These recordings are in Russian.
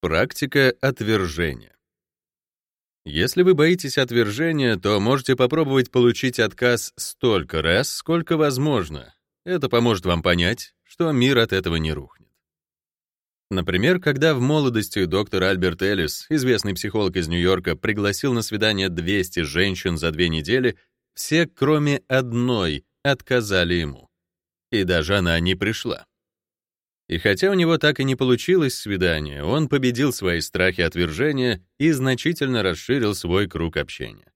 Практика отвержения. Если вы боитесь отвержения, то можете попробовать получить отказ столько раз, сколько возможно. Это поможет вам понять, что мир от этого не рухнет. Например, когда в молодости доктор Альберт Эллис, известный психолог из Нью-Йорка, пригласил на свидание 200 женщин за две недели, все, кроме одной, отказали ему. И даже она не пришла. И хотя у него так и не получилось свидание, он победил свои страхи отвержения и значительно расширил свой круг общения.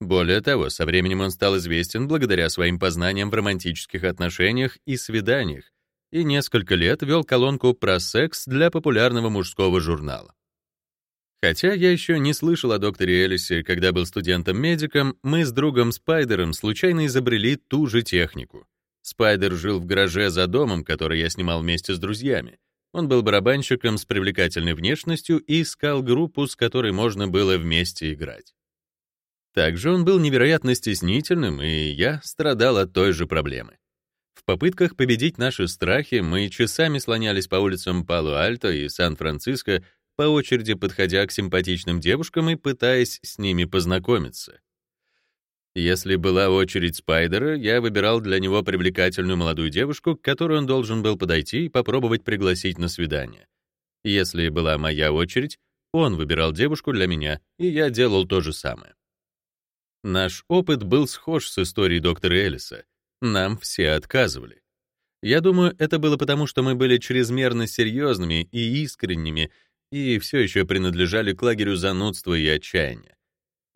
Более того, со временем он стал известен благодаря своим познаниям в романтических отношениях и свиданиях, и несколько лет вел колонку про секс для популярного мужского журнала. Хотя я еще не слышал о докторе Элисе, когда был студентом-медиком, мы с другом Спайдером случайно изобрели ту же технику — Спайдер жил в гараже за домом, который я снимал вместе с друзьями. Он был барабанщиком с привлекательной внешностью и искал группу, с которой можно было вместе играть. Также он был невероятно стеснительным, и я страдал от той же проблемы. В попытках победить наши страхи мы часами слонялись по улицам Пало-Альто и Сан-Франциско, по очереди подходя к симпатичным девушкам и пытаясь с ними познакомиться. Если была очередь Спайдера, я выбирал для него привлекательную молодую девушку, к которой он должен был подойти и попробовать пригласить на свидание. Если была моя очередь, он выбирал девушку для меня, и я делал то же самое. Наш опыт был схож с историей доктора Эллиса. Нам все отказывали. Я думаю, это было потому, что мы были чрезмерно серьезными и искренними, и все еще принадлежали к лагерю занудства и отчаяния.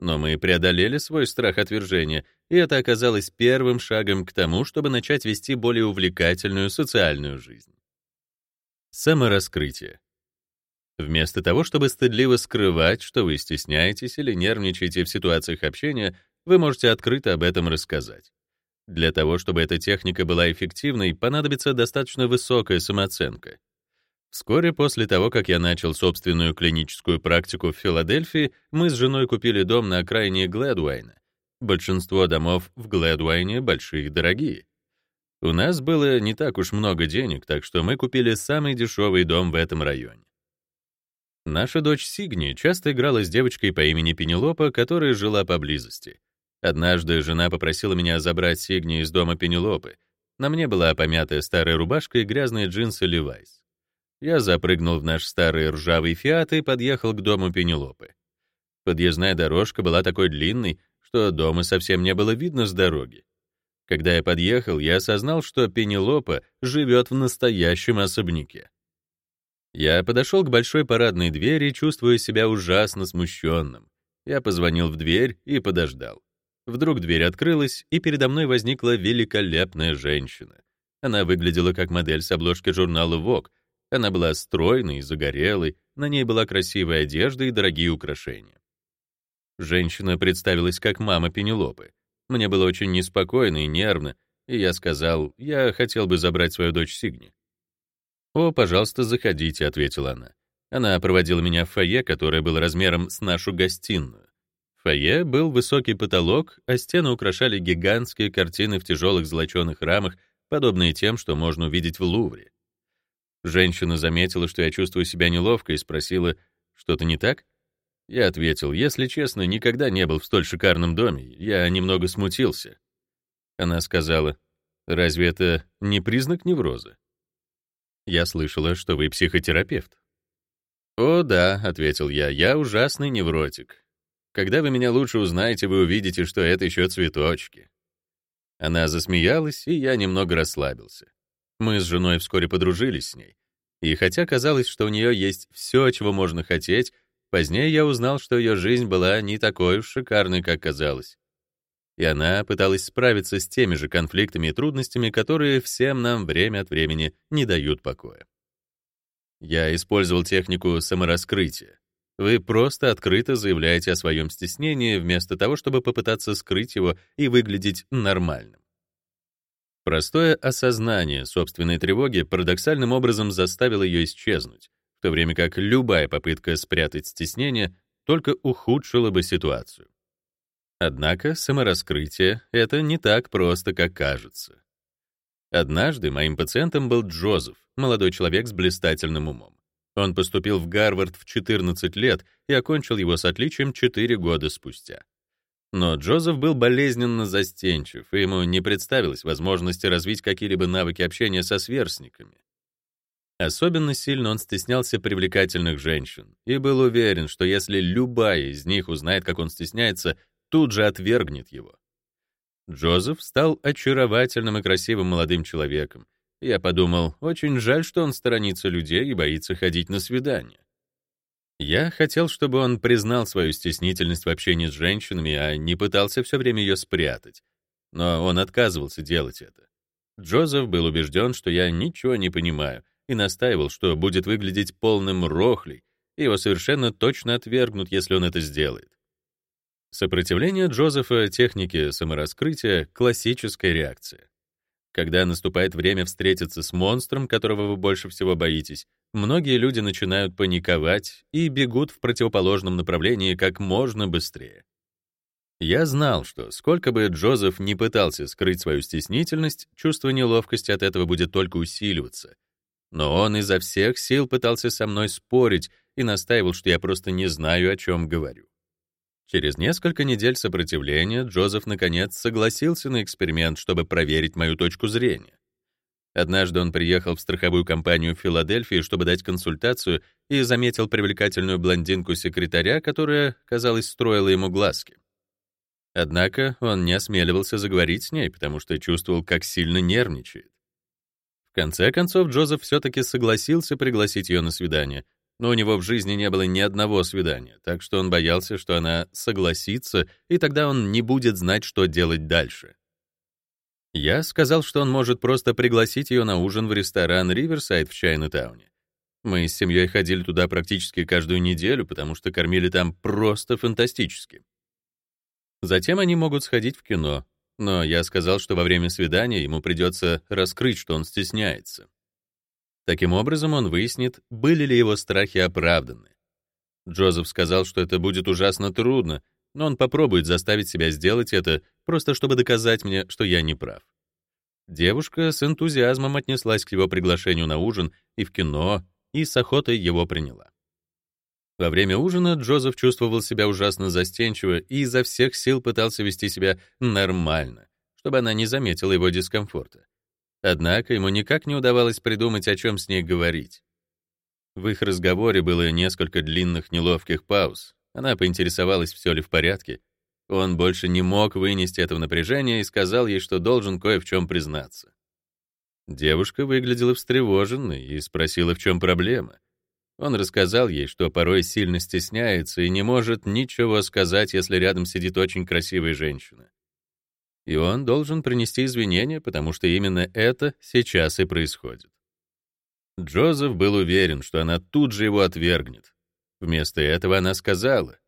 Но мы преодолели свой страх отвержения, и это оказалось первым шагом к тому, чтобы начать вести более увлекательную социальную жизнь. Самораскрытие. Вместо того, чтобы стыдливо скрывать, что вы стесняетесь или нервничаете в ситуациях общения, вы можете открыто об этом рассказать. Для того, чтобы эта техника была эффективной, понадобится достаточно высокая самооценка. Вскоре после того, как я начал собственную клиническую практику в Филадельфии, мы с женой купили дом на окраине Глэдуайна. Большинство домов в Глэдуайне большие и дорогие. У нас было не так уж много денег, так что мы купили самый дешевый дом в этом районе. Наша дочь Сигни часто играла с девочкой по имени Пенелопа, которая жила поблизости. Однажды жена попросила меня забрать Сигни из дома Пенелопы. На мне была помятая старая рубашка и грязные джинсы Levi's. Я запрыгнул в наш старый ржавый «Фиат» и подъехал к дому Пенелопы. Подъездная дорожка была такой длинной, что дома совсем не было видно с дороги. Когда я подъехал, я осознал, что Пенелопа живет в настоящем особняке. Я подошел к большой парадной двери, чувствуя себя ужасно смущенным. Я позвонил в дверь и подождал. Вдруг дверь открылась, и передо мной возникла великолепная женщина. Она выглядела как модель с обложки журнала Vogue, она была стройной и загорелой, на ней была красивая одежда и дорогие украшения. Женщина представилась как мама Пенелопы. Мне было очень неспокойно и нервно, и я сказал, я хотел бы забрать свою дочь Сигни. «О, пожалуйста, заходите», — ответила она. Она проводила меня в фойе, которое было размером с нашу гостиную. В фойе был высокий потолок, а стены украшали гигантские картины в тяжелых золоченых рамах, подобные тем, что можно увидеть в Лувре. Женщина заметила, что я чувствую себя неловко, и спросила, что-то не так? Я ответил, если честно, никогда не был в столь шикарном доме, я немного смутился. Она сказала, разве это не признак невроза? Я слышала, что вы психотерапевт. «О, да», — ответил я, — «я ужасный невротик. Когда вы меня лучше узнаете, вы увидите, что это еще цветочки». Она засмеялась, и я немного расслабился. Мы с женой вскоре подружились с ней. И хотя казалось, что у нее есть все, чего можно хотеть, позднее я узнал, что ее жизнь была не такой уж шикарной, как казалось. И она пыталась справиться с теми же конфликтами и трудностями, которые всем нам время от времени не дают покоя. Я использовал технику самораскрытия. Вы просто открыто заявляете о своем стеснении, вместо того, чтобы попытаться скрыть его и выглядеть нормальным. Простое осознание собственной тревоги парадоксальным образом заставило ее исчезнуть, в то время как любая попытка спрятать стеснение только ухудшила бы ситуацию. Однако самораскрытие — это не так просто, как кажется. Однажды моим пациентом был Джозеф, молодой человек с блистательным умом. Он поступил в Гарвард в 14 лет и окончил его с отличием 4 года спустя. Но Джозеф был болезненно застенчив, и ему не представилось возможности развить какие-либо навыки общения со сверстниками. Особенно сильно он стеснялся привлекательных женщин и был уверен, что если любая из них узнает, как он стесняется, тут же отвергнет его. Джозеф стал очаровательным и красивым молодым человеком. Я подумал, очень жаль, что он сторонится людей и боится ходить на свидания. Я хотел, чтобы он признал свою стеснительность в общении с женщинами, а не пытался все время ее спрятать. Но он отказывался делать это. Джозеф был убежден, что я ничего не понимаю, и настаивал, что будет выглядеть полным рохлей, и его совершенно точно отвергнут, если он это сделает. Сопротивление Джозефа технике самораскрытия — классическая реакция. Когда наступает время встретиться с монстром, которого вы больше всего боитесь, многие люди начинают паниковать и бегут в противоположном направлении как можно быстрее. Я знал, что сколько бы Джозеф не пытался скрыть свою стеснительность, чувство неловкости от этого будет только усиливаться. Но он изо всех сил пытался со мной спорить и настаивал, что я просто не знаю, о чем говорю. Через несколько недель сопротивления Джозеф наконец согласился на эксперимент, чтобы проверить мою точку зрения. Однажды он приехал в страховую компанию в Филадельфии, чтобы дать консультацию, и заметил привлекательную блондинку-секретаря, которая, казалось, строила ему глазки. Однако он не осмеливался заговорить с ней, потому что чувствовал, как сильно нервничает. В конце концов, Джозеф все-таки согласился пригласить ее на свидание, но у него в жизни не было ни одного свидания, так что он боялся, что она согласится, и тогда он не будет знать, что делать дальше. Я сказал, что он может просто пригласить ее на ужин в ресторан «Риверсайд» в Чайна-тауне. Мы с семьей ходили туда практически каждую неделю, потому что кормили там просто фантастически. Затем они могут сходить в кино, но я сказал, что во время свидания ему придется раскрыть, что он стесняется. Таким образом, он выяснит, были ли его страхи оправданы. Джозеф сказал, что это будет ужасно трудно, но он попробует заставить себя сделать это, просто чтобы доказать мне, что я не прав. Девушка с энтузиазмом отнеслась к его приглашению на ужин и в кино, и с охотой его приняла. Во время ужина Джозеф чувствовал себя ужасно застенчиво и изо всех сил пытался вести себя нормально, чтобы она не заметила его дискомфорта. Однако ему никак не удавалось придумать, о чем с ней говорить. В их разговоре было несколько длинных неловких пауз. Она поинтересовалась, все ли в порядке. Он больше не мог вынести этого напряжения и сказал ей, что должен кое в чем признаться. Девушка выглядела встревоженной и спросила, в чем проблема. Он рассказал ей, что порой сильно стесняется и не может ничего сказать, если рядом сидит очень красивая женщина и он должен принести извинения, потому что именно это сейчас и происходит. Джозеф был уверен, что она тут же его отвергнет. Вместо этого она сказала,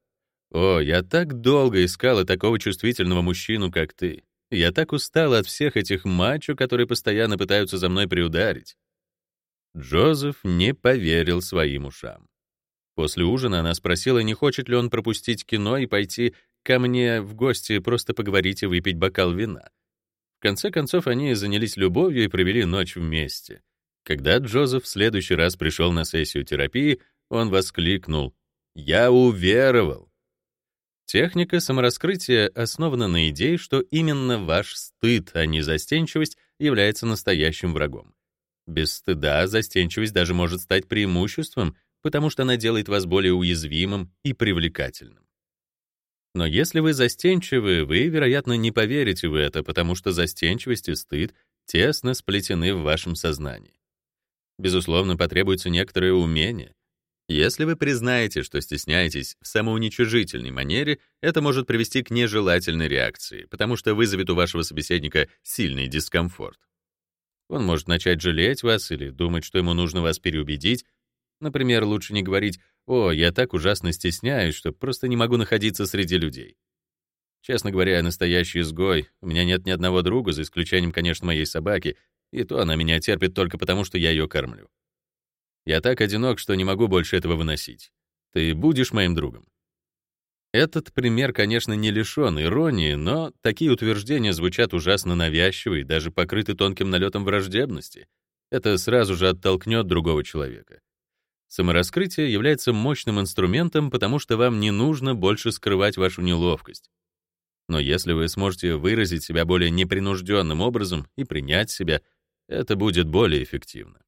«О, я так долго искала такого чувствительного мужчину, как ты. Я так устала от всех этих мачо, которые постоянно пытаются за мной приударить». Джозеф не поверил своим ушам. После ужина она спросила, не хочет ли он пропустить кино и пойти ко мне в гости просто поговорить и выпить бокал вина. В конце концов, они занялись любовью и провели ночь вместе. Когда Джозеф в следующий раз пришел на сессию терапии, он воскликнул «Я уверовал!». Техника самораскрытия основана на идее, что именно ваш стыд, а не застенчивость, является настоящим врагом. Без стыда застенчивость даже может стать преимуществом, потому что она делает вас более уязвимым и привлекательным. Но если вы застенчивы, вы, вероятно, не поверите в это, потому что застенчивость и стыд тесно сплетены в вашем сознании. Безусловно, потребуется некоторое умение. Если вы признаете, что стесняетесь в самоуничижительной манере, это может привести к нежелательной реакции, потому что вызовет у вашего собеседника сильный дискомфорт. Он может начать жалеть вас или думать, что ему нужно вас переубедить. Например, лучше не говорить о, я так ужасно стесняюсь, что просто не могу находиться среди людей. Честно говоря, я настоящий изгой. У меня нет ни одного друга, за исключением, конечно, моей собаки, и то она меня терпит только потому, что я ее кормлю. Я так одинок, что не могу больше этого выносить. Ты будешь моим другом. Этот пример, конечно, не лишен иронии, но такие утверждения звучат ужасно навязчиво и даже покрыты тонким налетом враждебности. Это сразу же оттолкнет другого человека. Самораскрытие является мощным инструментом, потому что вам не нужно больше скрывать вашу неловкость. Но если вы сможете выразить себя более непринужденным образом и принять себя, это будет более эффективно.